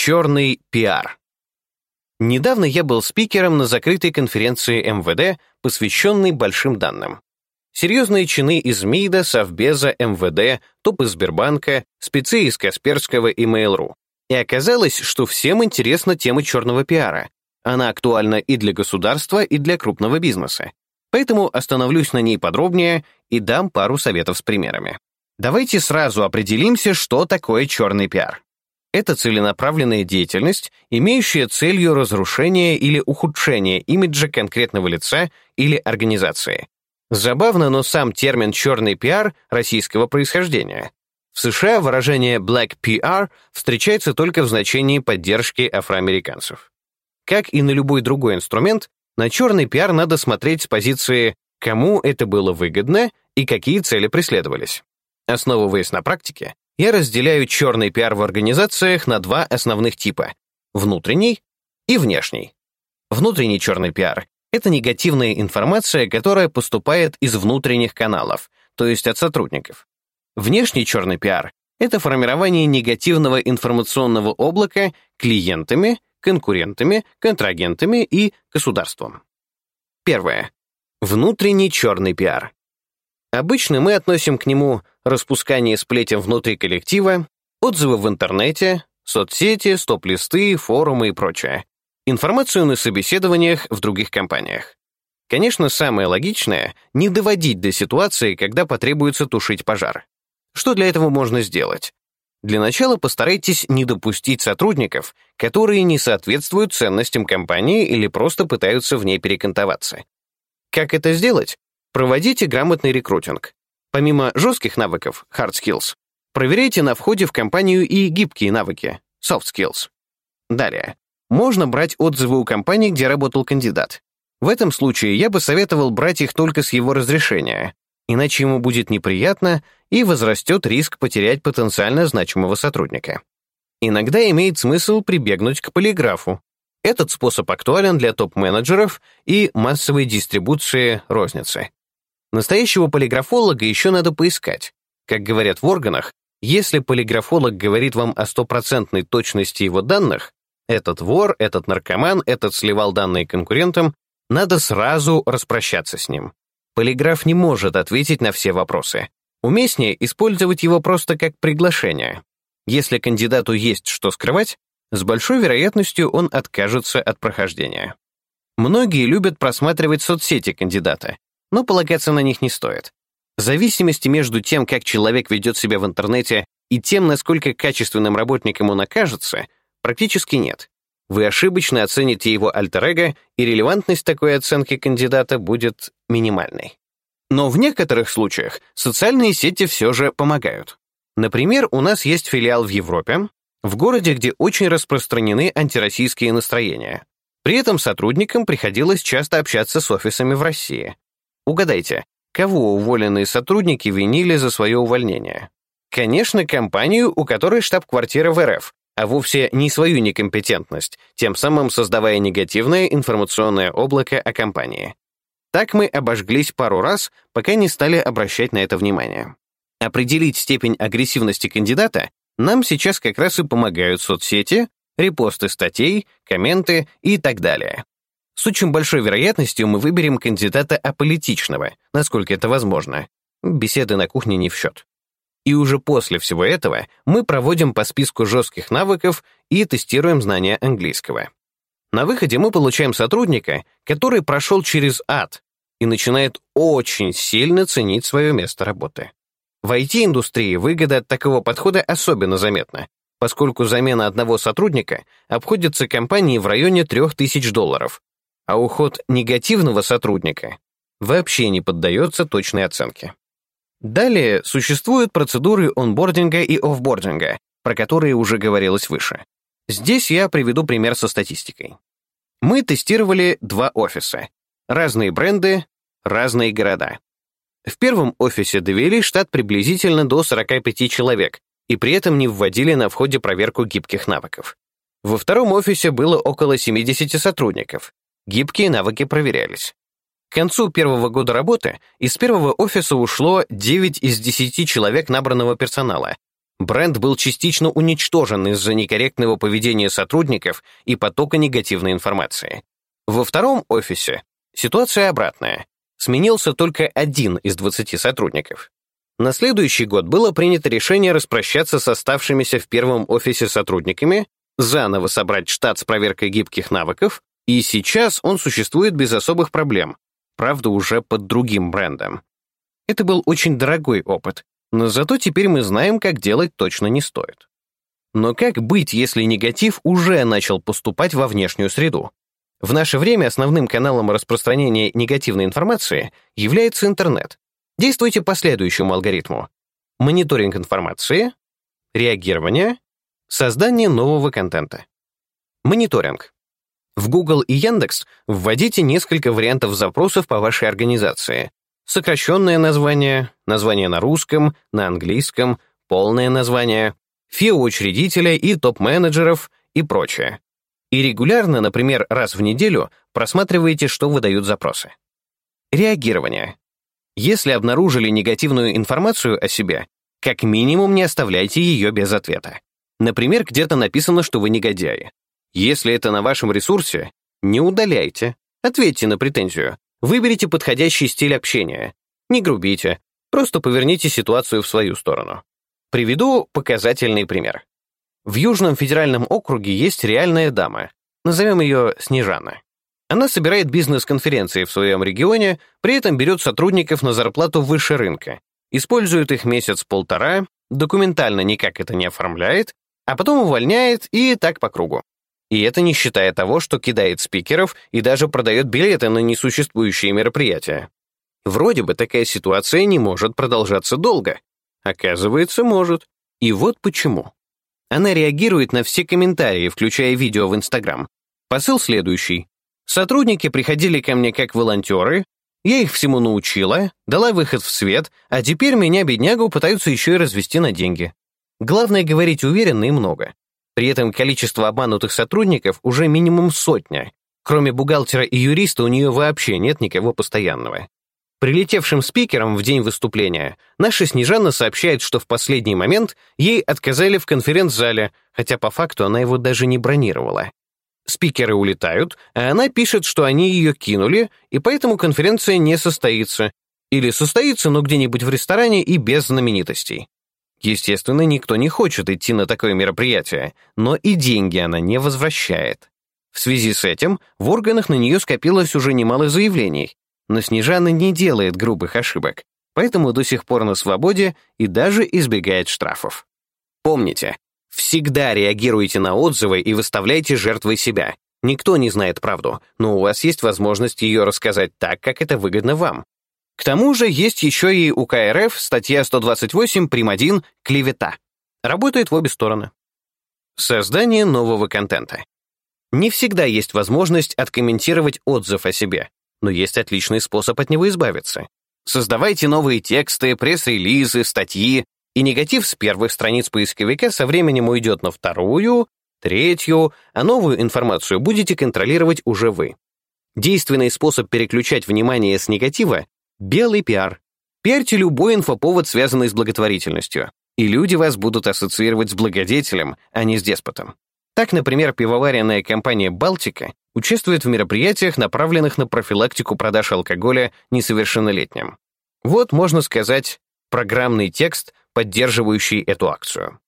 Черный пиар. Недавно я был спикером на закрытой конференции МВД, посвященной большим данным. Серьезные чины из МИДа, Совбеза, МВД, топы Сбербанка, спецы из Касперского и Mail.ru. И оказалось, что всем интересна тема черного пиара. Она актуальна и для государства, и для крупного бизнеса. Поэтому остановлюсь на ней подробнее и дам пару советов с примерами. Давайте сразу определимся, что такое черный пиар. Это целенаправленная деятельность, имеющая целью разрушение или ухудшение имиджа конкретного лица или организации. Забавно, но сам термин «черный пиар» российского происхождения. В США выражение «black PR» встречается только в значении поддержки афроамериканцев. Как и на любой другой инструмент, на черный пиар надо смотреть с позиции «кому это было выгодно» и какие цели преследовались. Основываясь на практике, я разделяю черный пиар в организациях на два основных типа — внутренний и внешний. Внутренний черный пиар — это негативная информация, которая поступает из внутренних каналов, то есть от сотрудников. Внешний черный пиар — это формирование негативного информационного облака клиентами, конкурентами, контрагентами и государством. Первое. Внутренний черный пиар. Обычно мы относим к нему распускание сплетен внутри коллектива, отзывы в интернете, соцсети, стоп-листы, форумы и прочее. Информацию на собеседованиях в других компаниях. Конечно, самое логичное — не доводить до ситуации, когда потребуется тушить пожар. Что для этого можно сделать? Для начала постарайтесь не допустить сотрудников, которые не соответствуют ценностям компании или просто пытаются в ней перекантоваться. Как это сделать? Проводите грамотный рекрутинг. Помимо жестких навыков, hard skills, проверяйте на входе в компанию и гибкие навыки, soft skills. Далее. Можно брать отзывы у компании, где работал кандидат. В этом случае я бы советовал брать их только с его разрешения, иначе ему будет неприятно и возрастет риск потерять потенциально значимого сотрудника. Иногда имеет смысл прибегнуть к полиграфу. Этот способ актуален для топ-менеджеров и массовой дистрибуции розницы. Настоящего полиграфолога еще надо поискать. Как говорят в органах, если полиграфолог говорит вам о стопроцентной точности его данных, этот вор, этот наркоман, этот сливал данные конкурентам, надо сразу распрощаться с ним. Полиграф не может ответить на все вопросы. Уместнее использовать его просто как приглашение. Если кандидату есть что скрывать, с большой вероятностью он откажется от прохождения. Многие любят просматривать соцсети кандидата, но полагаться на них не стоит. Зависимости между тем, как человек ведет себя в интернете, и тем, насколько качественным работником он окажется, практически нет. Вы ошибочно оцените его альтер и релевантность такой оценки кандидата будет минимальной. Но в некоторых случаях социальные сети все же помогают. Например, у нас есть филиал в Европе, в городе, где очень распространены антироссийские настроения. При этом сотрудникам приходилось часто общаться с офисами в России. Угадайте, кого уволенные сотрудники винили за свое увольнение? Конечно, компанию, у которой штаб-квартира в РФ, а вовсе не свою некомпетентность, тем самым создавая негативное информационное облако о компании. Так мы обожглись пару раз, пока не стали обращать на это внимание. Определить степень агрессивности кандидата нам сейчас как раз и помогают соцсети, репосты статей, комменты и так далее. С очень большой вероятностью мы выберем кандидата аполитичного, насколько это возможно. Беседы на кухне не в счет. И уже после всего этого мы проводим по списку жестких навыков и тестируем знания английского. На выходе мы получаем сотрудника, который прошел через ад и начинает очень сильно ценить свое место работы. В IT-индустрии выгода от такого подхода особенно заметна, поскольку замена одного сотрудника обходится компании в районе 3000 долларов, а уход негативного сотрудника вообще не поддается точной оценке. Далее существуют процедуры онбординга и офбординга, про которые уже говорилось выше. Здесь я приведу пример со статистикой. Мы тестировали два офиса, разные бренды, разные города. В первом офисе довели штат приблизительно до 45 человек и при этом не вводили на входе проверку гибких навыков. Во втором офисе было около 70 сотрудников, Гибкие навыки проверялись. К концу первого года работы из первого офиса ушло 9 из 10 человек набранного персонала, Бренд был частично уничтожен из-за некорректного поведения сотрудников и потока негативной информации. Во втором офисе ситуация обратная. Сменился только один из 20 сотрудников. На следующий год было принято решение распрощаться с оставшимися в первом офисе сотрудниками, заново собрать штат с проверкой гибких навыков, и сейчас он существует без особых проблем, правда, уже под другим брендом. Это был очень дорогой опыт, но зато теперь мы знаем, как делать точно не стоит. Но как быть, если негатив уже начал поступать во внешнюю среду? В наше время основным каналом распространения негативной информации является интернет. Действуйте по следующему алгоритму. Мониторинг информации, реагирование, создание нового контента. Мониторинг. В Google и Яндекс вводите несколько вариантов запросов по вашей организации. Сокращенное название, название на русском, на английском, полное название, ФИО учредителя и топ-менеджеров и прочее. И регулярно, например, раз в неделю, просматриваете, что выдают запросы. Реагирование. Если обнаружили негативную информацию о себе, как минимум не оставляйте ее без ответа. Например, где-то написано, что вы негодяи. Если это на вашем ресурсе, не удаляйте. Ответьте на претензию. Выберите подходящий стиль общения. Не грубите. Просто поверните ситуацию в свою сторону. Приведу показательный пример. В Южном федеральном округе есть реальная дама. Назовем ее Снежана. Она собирает бизнес-конференции в своем регионе, при этом берет сотрудников на зарплату выше рынка, использует их месяц-полтора, документально никак это не оформляет, а потом увольняет и так по кругу. И это не считая того, что кидает спикеров и даже продает билеты на несуществующие мероприятия. Вроде бы такая ситуация не может продолжаться долго. Оказывается, может. И вот почему. Она реагирует на все комментарии, включая видео в Инстаграм. Посыл следующий. Сотрудники приходили ко мне как волонтеры, я их всему научила, дала выход в свет, а теперь меня, беднягу, пытаются еще и развести на деньги. Главное говорить уверенно и много. При этом количество обманутых сотрудников уже минимум сотня. Кроме бухгалтера и юриста у нее вообще нет никого постоянного. Прилетевшим спикером в день выступления наша Снежана сообщает, что в последний момент ей отказали в конференц-зале, хотя по факту она его даже не бронировала. Спикеры улетают, а она пишет, что они ее кинули, и поэтому конференция не состоится. Или состоится, но где-нибудь в ресторане и без знаменитостей. Естественно, никто не хочет идти на такое мероприятие, но и деньги она не возвращает. В связи с этим в органах на нее скопилось уже немало заявлений, но Снежана не делает грубых ошибок, поэтому до сих пор на свободе и даже избегает штрафов. Помните, Всегда реагируйте на отзывы и выставляйте жертвой себя. Никто не знает правду, но у вас есть возможность ее рассказать так, как это выгодно вам. К тому же есть еще и у КРФ статья 128 прим. 1 «Клевета». Работает в обе стороны. Создание нового контента. Не всегда есть возможность откомментировать отзыв о себе, но есть отличный способ от него избавиться. Создавайте новые тексты, пресс-релизы, статьи, и негатив с первых страниц поисковика со временем уйдет на вторую, третью, а новую информацию будете контролировать уже вы. Действенный способ переключать внимание с негатива — белый пиар. Пиарьте любой инфоповод, связанный с благотворительностью, и люди вас будут ассоциировать с благодетелем, а не с деспотом. Так, например, пивоваренная компания «Балтика» участвует в мероприятиях, направленных на профилактику продаж алкоголя несовершеннолетним. Вот, можно сказать, программный текст поддерживающий эту акцию.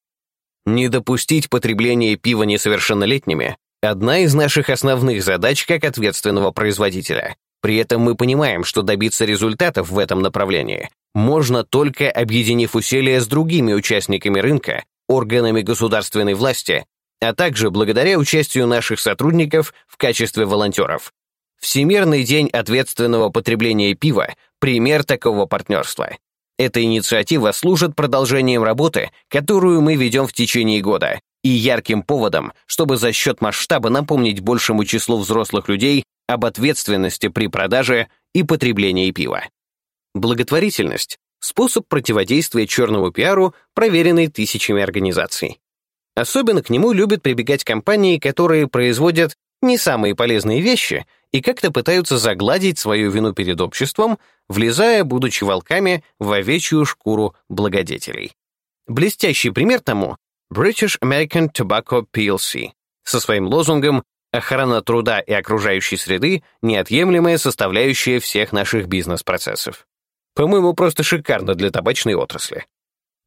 Не допустить потребления пива несовершеннолетними – одна из наших основных задач как ответственного производителя. При этом мы понимаем, что добиться результатов в этом направлении можно только объединив усилия с другими участниками рынка, органами государственной власти, а также благодаря участию наших сотрудников в качестве волонтеров. Всемирный день ответственного потребления пива – пример такого партнерства. Эта инициатива служит продолжением работы, которую мы ведем в течение года, и ярким поводом, чтобы за счет масштаба напомнить большему числу взрослых людей об ответственности при продаже и потреблении пива. Благотворительность — способ противодействия черному пиару, проверенный тысячами организаций. Особенно к нему любят прибегать компании, которые производят не самые полезные вещи и как-то пытаются загладить свою вину перед обществом, влезая, будучи волками, в овечью шкуру благодетелей. Блестящий пример тому — British American Tobacco PLC со своим лозунгом «Охрана труда и окружающей среды — неотъемлемая составляющая всех наших бизнес-процессов». По-моему, просто шикарно для табачной отрасли.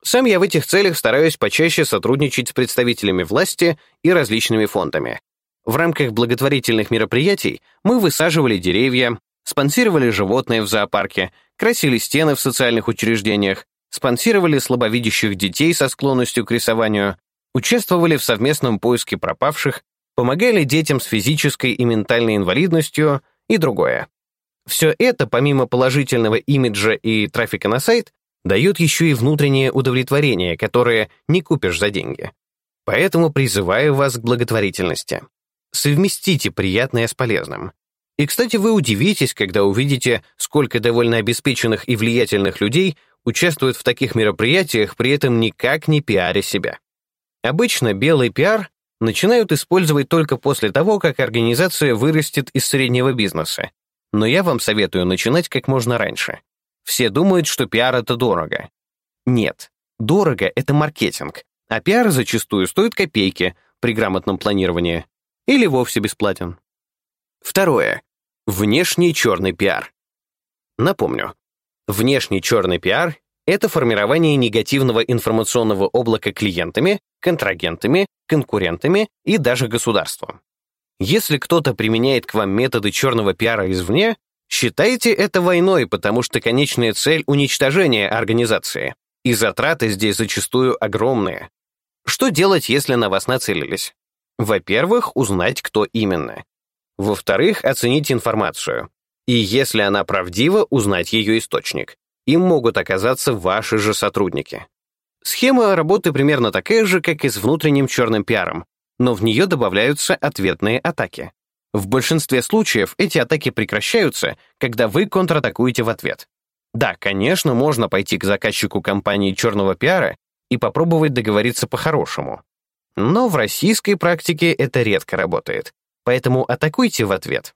Сам я в этих целях стараюсь почаще сотрудничать с представителями власти и различными фондами. В рамках благотворительных мероприятий мы высаживали деревья, спонсировали животные в зоопарке, красили стены в социальных учреждениях, спонсировали слабовидящих детей со склонностью к рисованию, участвовали в совместном поиске пропавших, помогали детям с физической и ментальной инвалидностью и другое. Все это, помимо положительного имиджа и трафика на сайт, дает еще и внутреннее удовлетворение, которое не купишь за деньги. Поэтому призываю вас к благотворительности. Совместите приятное с полезным. И, кстати, вы удивитесь, когда увидите, сколько довольно обеспеченных и влиятельных людей участвуют в таких мероприятиях, при этом никак не пиаря себя. Обычно белый пиар начинают использовать только после того, как организация вырастет из среднего бизнеса. Но я вам советую начинать как можно раньше. Все думают, что пиар — это дорого. Нет, дорого — это маркетинг, а пиар зачастую стоит копейки при грамотном планировании или вовсе бесплатен. Второе. Внешний черный пиар. Напомню, внешний черный пиар — это формирование негативного информационного облака клиентами, контрагентами, конкурентами и даже государством. Если кто-то применяет к вам методы черного пиара извне, Считайте это войной, потому что конечная цель — уничтожение организации, и затраты здесь зачастую огромные. Что делать, если на вас нацелились? Во-первых, узнать, кто именно. Во-вторых, оценить информацию. И если она правдива, узнать ее источник. Им могут оказаться ваши же сотрудники. Схема работы примерно такая же, как и с внутренним черным пиаром, но в нее добавляются ответные атаки. В большинстве случаев эти атаки прекращаются, когда вы контратакуете в ответ. Да, конечно, можно пойти к заказчику компании черного пиара и попробовать договориться по-хорошему. Но в российской практике это редко работает, поэтому атакуйте в ответ.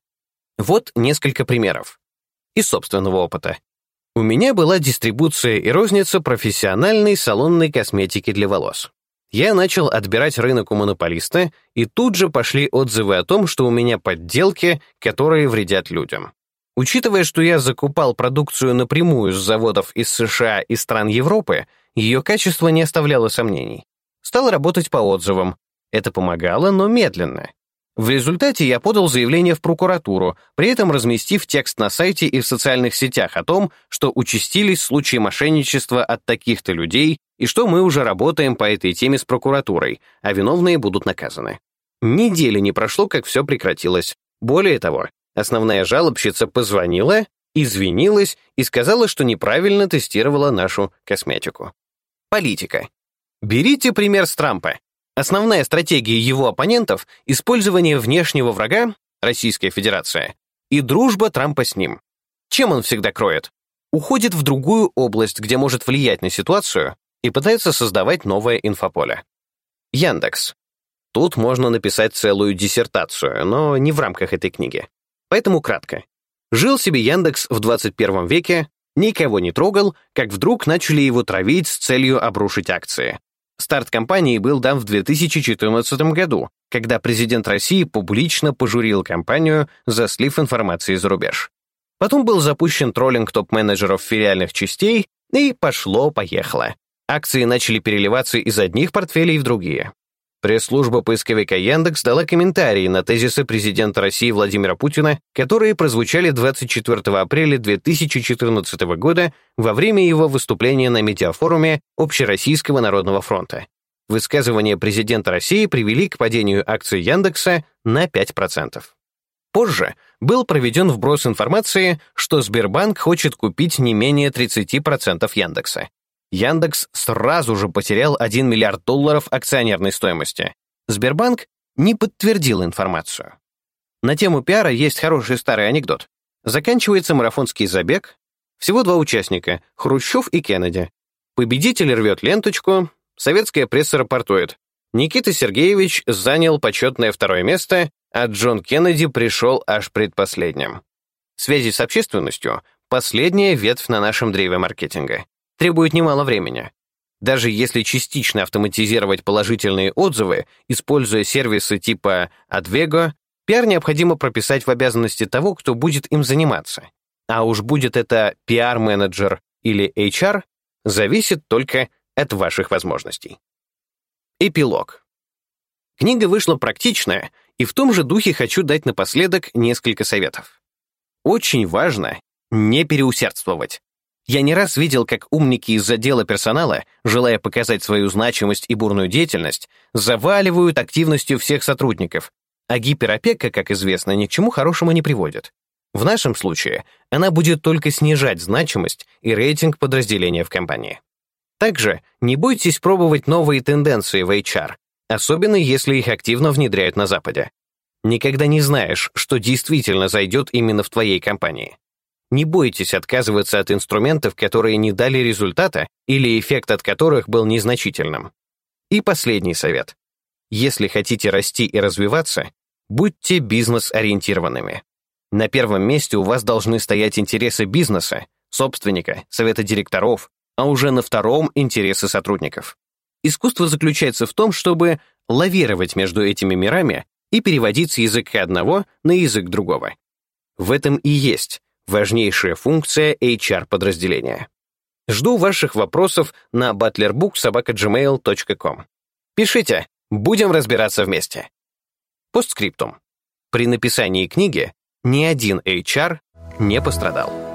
Вот несколько примеров. Из собственного опыта. У меня была дистрибуция и розница профессиональной салонной косметики для волос. Я начал отбирать рынок у монополиста, и тут же пошли отзывы о том, что у меня подделки, которые вредят людям. Учитывая, что я закупал продукцию напрямую с заводов из США и стран Европы, ее качество не оставляло сомнений. Стал работать по отзывам. Это помогало, но медленно. В результате я подал заявление в прокуратуру, при этом разместив текст на сайте и в социальных сетях о том, что участились случаи мошенничества от таких-то людей и что мы уже работаем по этой теме с прокуратурой, а виновные будут наказаны. Недели не прошло, как все прекратилось. Более того, основная жалобщица позвонила, извинилась и сказала, что неправильно тестировала нашу косметику. Политика. Берите пример с Трампа. Основная стратегия его оппонентов — использование внешнего врага, Российская Федерация, и дружба Трампа с ним. Чем он всегда кроет? Уходит в другую область, где может влиять на ситуацию, и пытается создавать новое инфополе. Яндекс. Тут можно написать целую диссертацию, но не в рамках этой книги. Поэтому кратко. Жил себе Яндекс в 21 веке, никого не трогал, как вдруг начали его травить с целью обрушить акции. Старт кампании был дан в 2014 году, когда президент России публично пожурил компанию за слив информации за рубеж. Потом был запущен троллинг топ-менеджеров филиальных частей, и пошло-поехало. Акции начали переливаться из одних портфелей в другие. Пресс-служба поисковика Яндекс дала комментарии на тезисы президента России Владимира Путина, которые прозвучали 24 апреля 2014 года во время его выступления на медиафоруме Общероссийского народного фронта. Высказывания президента России привели к падению акций Яндекса на 5%. Позже был проведен вброс информации, что Сбербанк хочет купить не менее 30% Яндекса. Яндекс сразу же потерял 1 миллиард долларов акционерной стоимости. Сбербанк не подтвердил информацию. На тему пиара есть хороший старый анекдот. Заканчивается марафонский забег. Всего два участника — Хрущев и Кеннеди. Победитель рвет ленточку, советская пресса рапортует. Никита Сергеевич занял почетное второе место, а Джон Кеннеди пришел аж предпоследним. Связи с общественностью — последняя ветвь на нашем древе маркетинга требует немало времени. Даже если частично автоматизировать положительные отзывы, используя сервисы типа Advego, пиар необходимо прописать в обязанности того, кто будет им заниматься. А уж будет это пиар-менеджер или HR, зависит только от ваших возможностей. Эпилог. Книга вышла практичная, и в том же духе хочу дать напоследок несколько советов. Очень важно не переусердствовать. Я не раз видел, как умники из отдела персонала, желая показать свою значимость и бурную деятельность, заваливают активностью всех сотрудников, а гиперопека, как известно, ни к чему хорошему не приводит. В нашем случае она будет только снижать значимость и рейтинг подразделения в компании. Также не бойтесь пробовать новые тенденции в HR, особенно если их активно внедряют на Западе. Никогда не знаешь, что действительно зайдет именно в твоей компании. Не бойтесь отказываться от инструментов, которые не дали результата или эффект от которых был незначительным. И последний совет. Если хотите расти и развиваться, будьте бизнес-ориентированными. На первом месте у вас должны стоять интересы бизнеса, собственника, совета директоров, а уже на втором — интересы сотрудников. Искусство заключается в том, чтобы лавировать между этими мирами и переводить с языка одного на язык другого. В этом и есть важнейшая функция HR-подразделения. Жду ваших вопросов на butlerbook.gmail.com. Пишите, будем разбираться вместе. Постскриптум. При написании книги ни один HR не пострадал.